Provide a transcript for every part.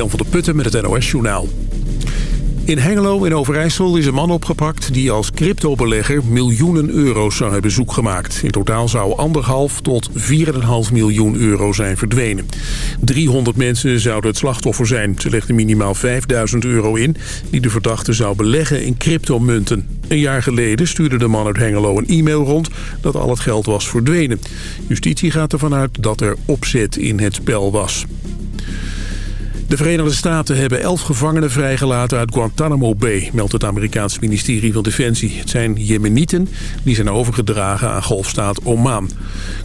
Jan van der Putten met het NOS-journaal. In Hengelo in Overijssel is een man opgepakt die als cryptobelegger miljoenen euro's zou hebben zoek gemaakt. In totaal zou anderhalf tot 4,5 miljoen euro zijn verdwenen. 300 mensen zouden het slachtoffer zijn. Ze legden minimaal 5000 euro in die de verdachte zou beleggen in cryptomunten. Een jaar geleden stuurde de man uit Hengelo een e-mail rond dat al het geld was verdwenen. Justitie gaat ervan uit dat er opzet in het spel was. De Verenigde Staten hebben elf gevangenen vrijgelaten uit Guantanamo Bay, meldt het Amerikaans ministerie van Defensie. Het zijn Jemenieten die zijn overgedragen aan golfstaat Oman.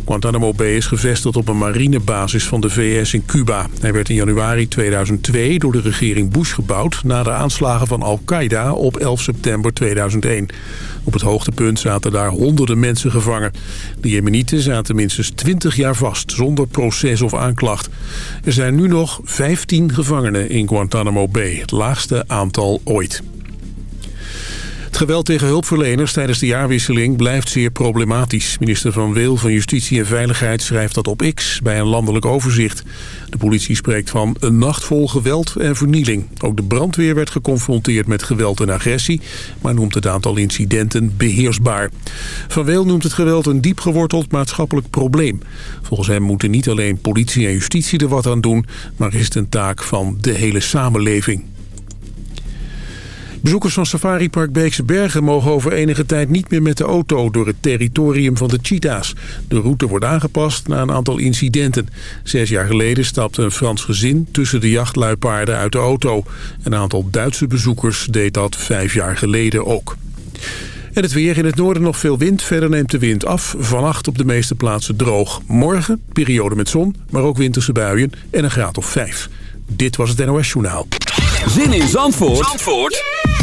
Guantanamo Bay is gevestigd op een marinebasis van de VS in Cuba. Hij werd in januari 2002 door de regering Bush gebouwd na de aanslagen van Al-Qaeda op 11 september 2001. Op het hoogtepunt zaten daar honderden mensen gevangen. De Jemenieten zaten minstens 20 jaar vast, zonder proces of aanklacht. Er zijn nu nog 15 gevangenen in Guantanamo Bay, het laagste aantal ooit. Het geweld tegen hulpverleners tijdens de jaarwisseling blijft zeer problematisch. Minister Van Wil van Justitie en Veiligheid schrijft dat op X bij een landelijk overzicht. De politie spreekt van een nacht vol geweld en vernieling. Ook de brandweer werd geconfronteerd met geweld en agressie... maar noemt het aantal incidenten beheersbaar. Van Wil noemt het geweld een diep geworteld maatschappelijk probleem. Volgens hem moeten niet alleen politie en justitie er wat aan doen... maar is het een taak van de hele samenleving. Bezoekers van Safari Park Beekse Bergen mogen over enige tijd niet meer met de auto door het territorium van de cheetahs. De route wordt aangepast na een aantal incidenten. Zes jaar geleden stapte een Frans gezin tussen de jachtluipaarden uit de auto. Een aantal Duitse bezoekers deed dat vijf jaar geleden ook. En het weer in het noorden nog veel wind. Verder neemt de wind af. Vannacht op de meeste plaatsen droog. Morgen periode met zon, maar ook winterse buien en een graad of vijf. Dit was het NOS Journaal. Zin in Zandvoort, Zandvoort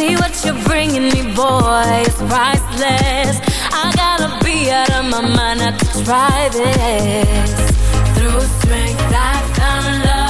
See what you're bringing me, boy, it's priceless. I gotta be out of my mind not to try this. Through strength, I found love.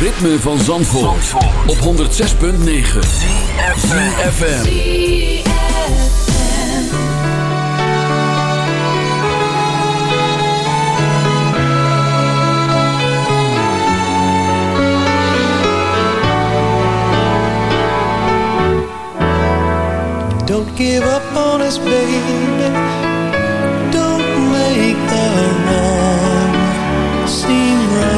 Ritme van Zandvoort, op 106.9 FM. Don't give up on us, baby. Don't make the wrong seem right.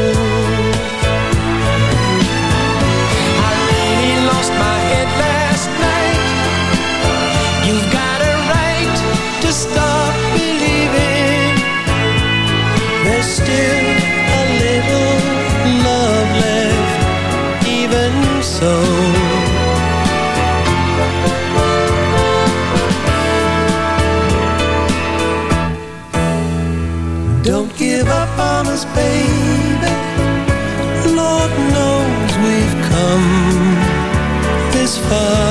This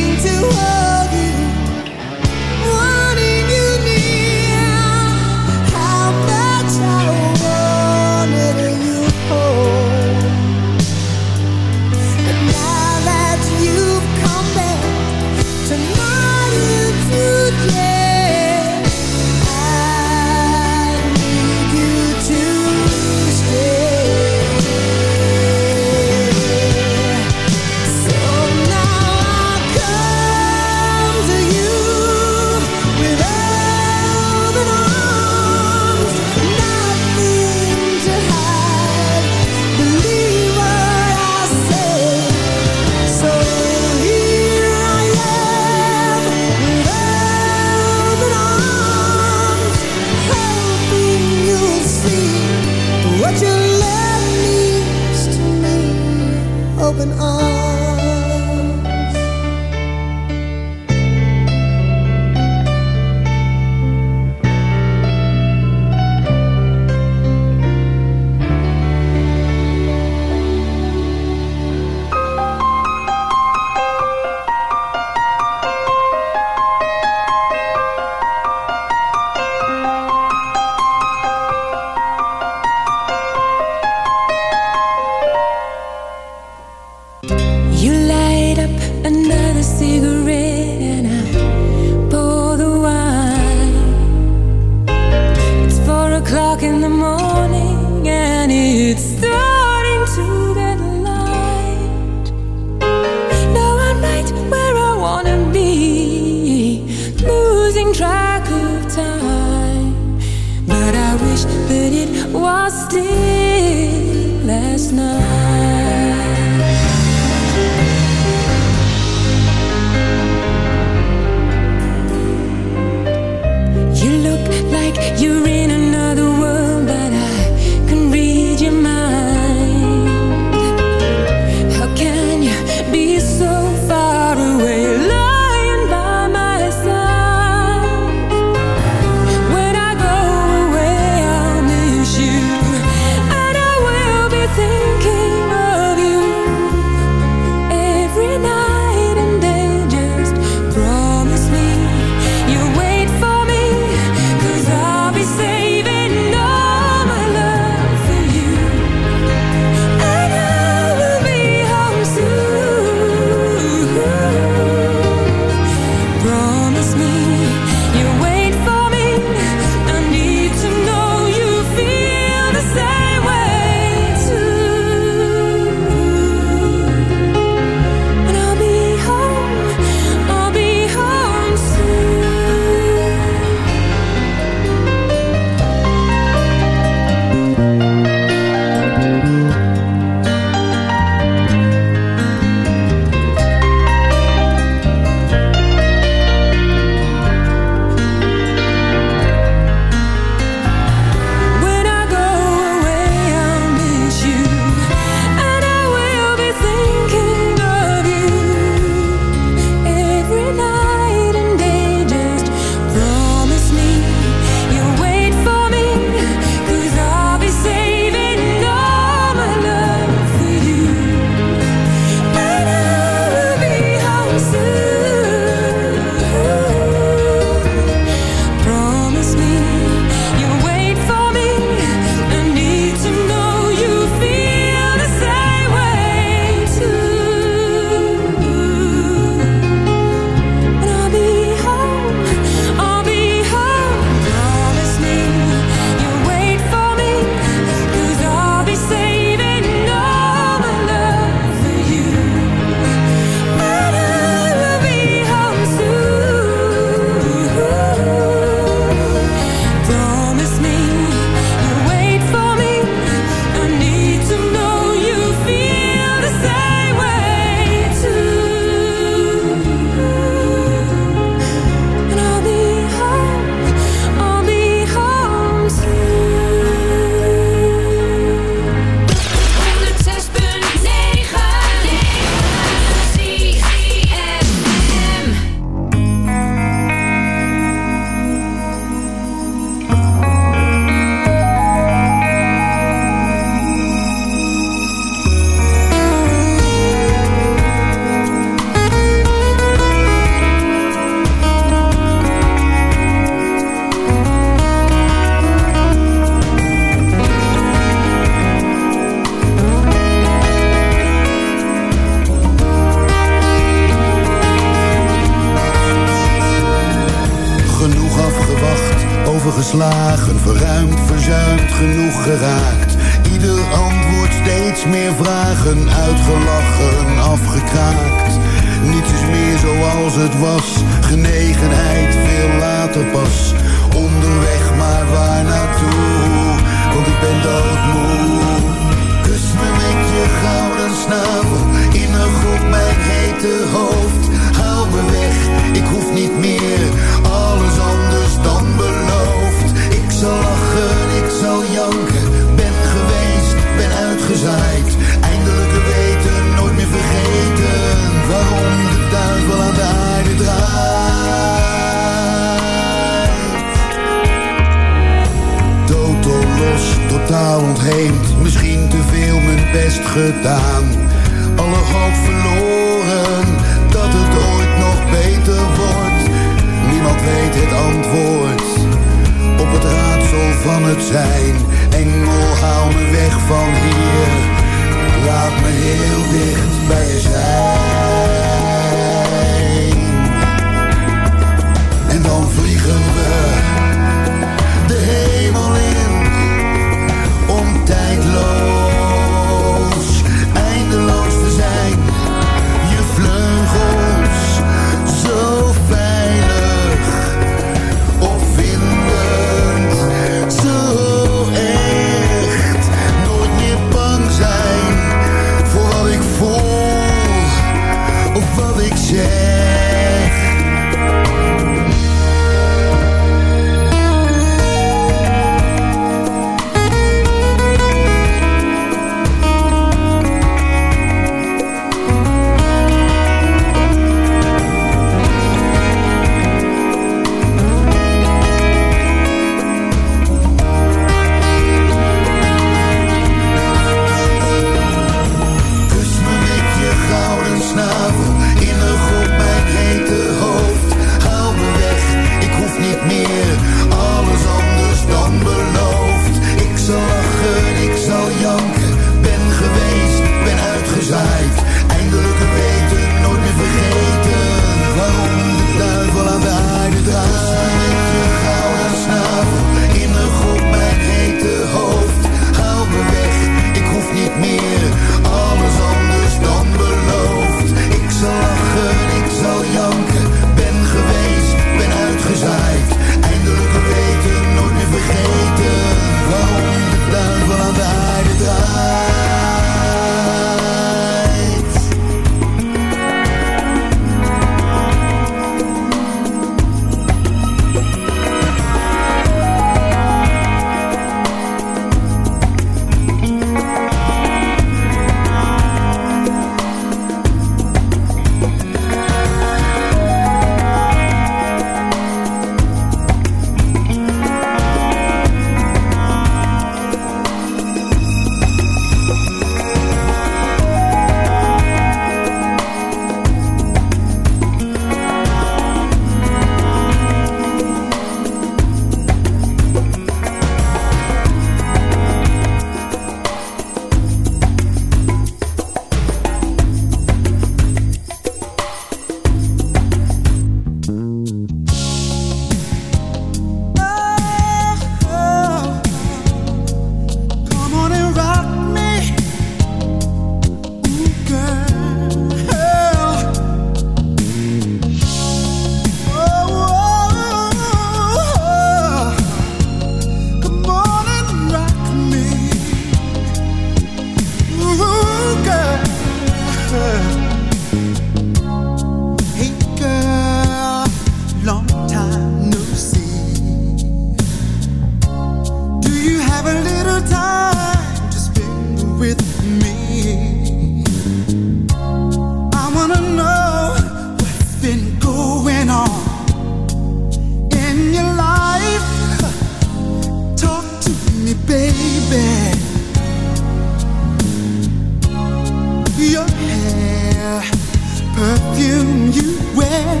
perfume you wear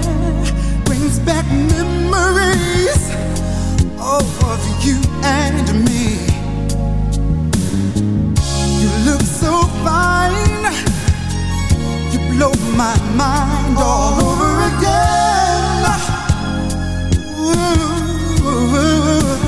brings back memories of you and me. You look so fine, you blow my mind all over again. Ooh.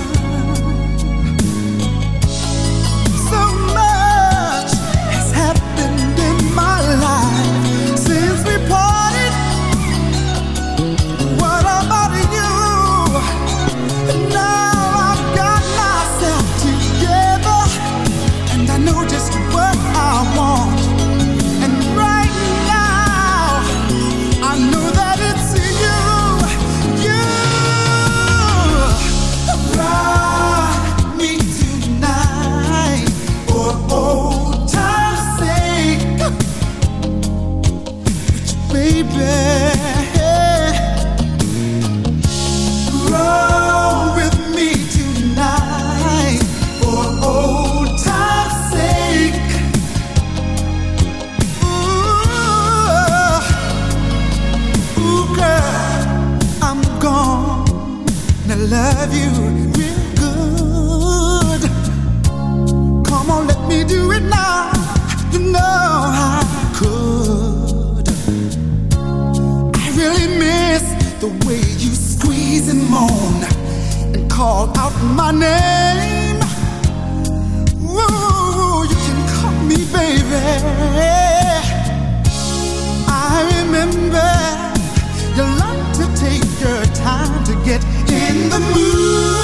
out my name. Ooh, you can call me baby. I remember you like to take your time to get in the mood.